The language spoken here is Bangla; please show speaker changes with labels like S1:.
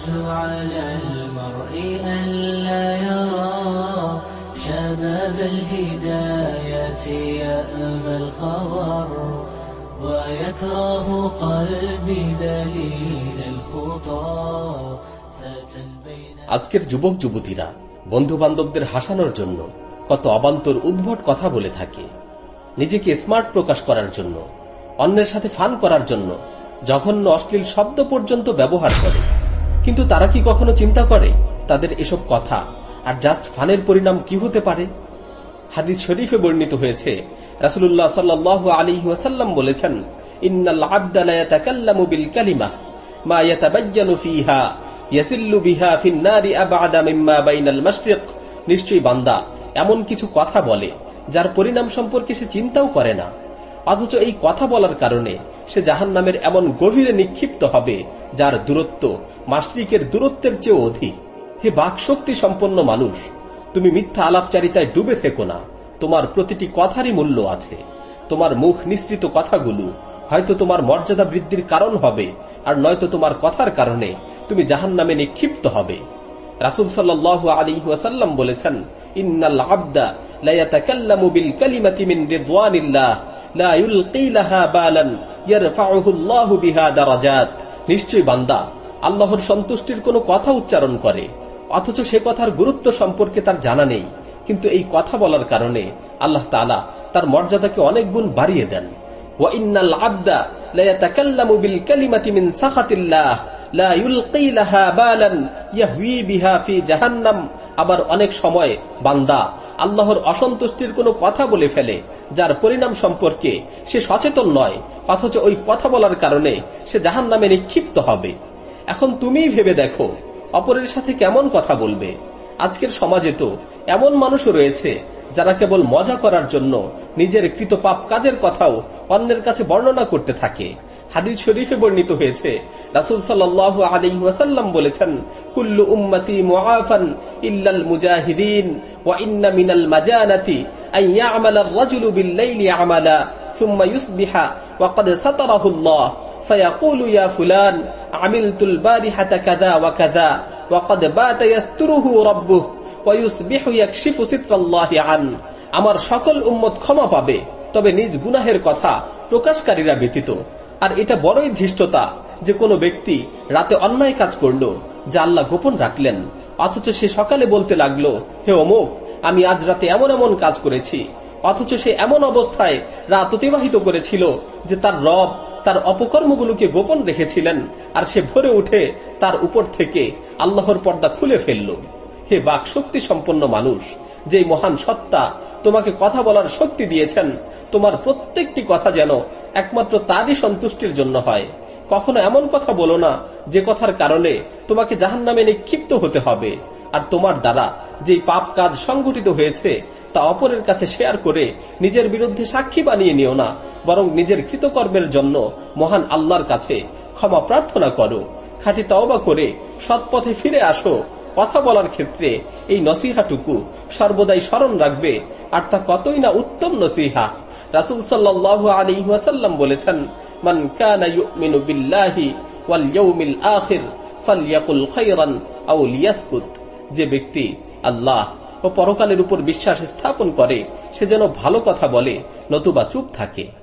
S1: يحرص على المرء ألا يرى شباب الهداية يأبى الخبر ويكره قلبي دليل الخطى فتى بين
S2: আজকের যুবক যুবতীরা বন্ধু বান্ধবদের হাসানোর জন্য কত অবান্তর উদ্ভট কথা বলে থাকে নিজেকে স্মার্ট প্রকাশ করার জন্য অন্যের সাথে ফান করার জন্য জঘন্য অশ্লীল শব্দ পর্যন্ত ব্যবহার করে কিন্তু তারা কি কখনো চিন্তা করে? তাদের এসব কথা। আর জাস্ট ফানের পরিণাম কি হতে পারে? হাদিস শরীফে বর্ণিত হয়েছে রাসুল্লাহ সাল্লাহ আলী ওয়াসাল্লাম বলেছেন, ইন্নাল আব্দালায়াতাকাল্লামু বিল কালিমাহ মা ইয়াতাবায়্যানু ফিহা, ইয়াসিল্লু নিশ্চয়ই বান্দা এমন কিছু কথা বলে, যার পরিণাম সম্পর্কে সে চিন্তাও করে না। অথচ এই কথা বলার কারণে সে জাহান নামের এমন গভীরে নিক্ষিপ্ত হবে, যার দূরত্ব মাসরিকের দূরত্বের চেয়ে অধিক। হে বাক শক্তি সম্পন্ন মানুষ, তুমি মিথ্যা আলাপচারিতায় ডুবে থেকো না। তোমার প্রতিটি কথারই মূল্য আছে। তোমার মুখ নিঃসৃত কথাগুলো হয়তো তোমার মর্যাদা বৃদ্ধির কারণ হবে, আর নয়তো তোমার কথার কারণে তুমি জাহান নামে নিক্ষিপ্ত হবে। রাসুল সাল্লাহ আলী বলেছেন, ইন্নাল আবদা লায়াতাকাল্লামু বিল কালিমাতি মিন লা ইউলকি লাহা বালান ইয়ারফাউহু আল্লাহু বিহা নিশ্চয় বান্দা, আল্লাহর সন্তুষ্টির কোনো কথা উচ্চারণ করে, অথচ সে কথার গুরুত্ব সম্পর্কে তার জানা নেই। কিন্তু এই কথা বলার কারণে আল্লাহ তাআলা তার মর্যাদাকে অনেক গুণ বাড়িয়ে দেন। ওয়াইন্নাল আবদা লায়াতাকাল্লামু বিল কালিমাতি মিন সাখাতিল্লাহ। লা ইউলকি লাহা বালান ইয়াহউই বিহা ফি জাহান্নাম। আবার অনেক সময় বান্দা আল্লাহর অসন্তুষ্টির কোনো কথা বলে ফেলে, যার পরিণাম সম্পর্কে সে সচেতন নয়, অথচ ওই কথা বলার কারণে সে জাহান নামে নিক্ষিপ্ত হবে। এখন তুমিই ভেবে দেখো, অপরের সাথে কেমন কথা বলবে। আজকের সমাজে তো এমন মানুষও রয়েছে, যারা কেবল মজা করার জন্য নিজের কৃত পাপ কাজের কথাও অন্যের কাছে বর্ণনা করতে থাকে। হাদিস শরীফে বর্ণিত হয়েছে রাসুল সাল্লাহ আলী ওয়াসাল্লাম বলেছেন কুল্লু উম্মতি মুআফান ইল্লাল মুজাহিদিন ওয়া ইন্না মিনাল মাজানাতি আন ইয়া'মালা আর-রাজুলু বিল-লাইলি আমালা থুম্মা ইউসবিহা ওয়া ক্বাদ সাতারাহু আল্লাহ فيقول يا فلان عملت البارحة كذا وكذا وقد بات يستره ربه ويصبح يكشف ستر الله عنه আমার সকল উম্মত ক্ষমা পাবে তবে নিজ গুনাহের কথা প্রকাশকারীরা ব্যতীত আর এটা বড়ই ধৃষ্টতা যে কোনো ব্যক্তি রাতে অন্যায় কাজ করল, যা আল্লাহ গোপন রাখলেন। অথচ সে সকালে বলতে লাগল, হে অমুক, আমি আজ রাতে এমন এমন কাজ করেছি। অথচ সে এমন অবস্থায় রাত অতিবাহিত করেছিল যে তার রব তার অপকর্মগুলোকে গোপন রেখেছিলেন আর সে ভরে উঠে তার উপর থেকে আল্লাহর পর্দা খুলে ফেলল। হে বাক শক্তি সম্পন্ন মানুষ যে মহান সত্তা তোমাকে কথা বলার শক্তি দিয়েছেন, তোমার প্রত্যেকটি কথা যেন একমাত্র তারই সন্তুষ্টির জন্য হয়। কখনো এমন কথা বলো না যে কথার কারণে তোমাকে জাহান নামে নিক্ষিপ্ত হতে হবে। আর তোমার দ্বারা যে পাপ কাজ সংঘটিত হয়েছে, তা অপরের কাছে শেয়ার করে নিজের বিরুদ্ধে সাক্ষী বানিয়ে নিও না, বরং নিজের কৃতকর্মের জন্য মহান আল্লাহর কাছে ক্ষমা প্রার্থনা করো। খাঁটি তওবা করে সৎপথে ফিরে আসো। কথা বলার ক্ষেত্রে এই নসিহাটুকু সর্বদাই স্মরণ রাখবে, আর তা কতই না উত্তম নসিহা। রাসুল সাল্লাহ আলী ওয়াসাল্লাম বলেছেন, মান কানা ইউমিনু ওয়াল আখির ফালইয়াকুল খাইরান যে ব্যক্তি আল্লাহ ও পরকালের উপর বিশ্বাস স্থাপন করে, সে যেন ভালো কথা বলে, নতুবা চুপ থাকে।